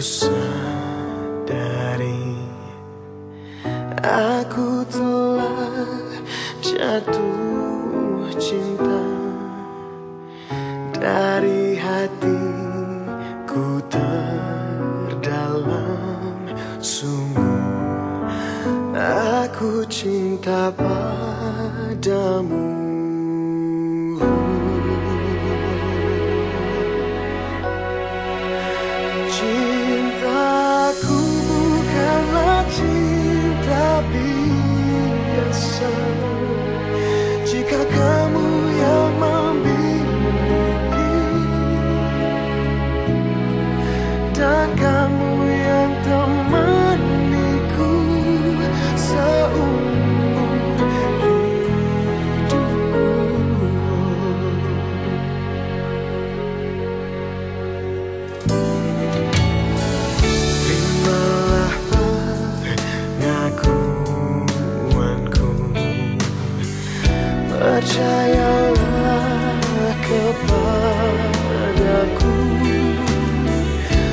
sadari Aku telah jatuh cinta Dari hatiku terdalam Sungguh aku cinta padamu Thank. Jika kamu yang memiliki Dan kamu Percayalah kepadaku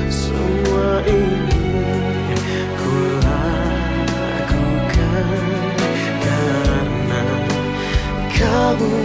Semua ini ku lakukan Karena kamu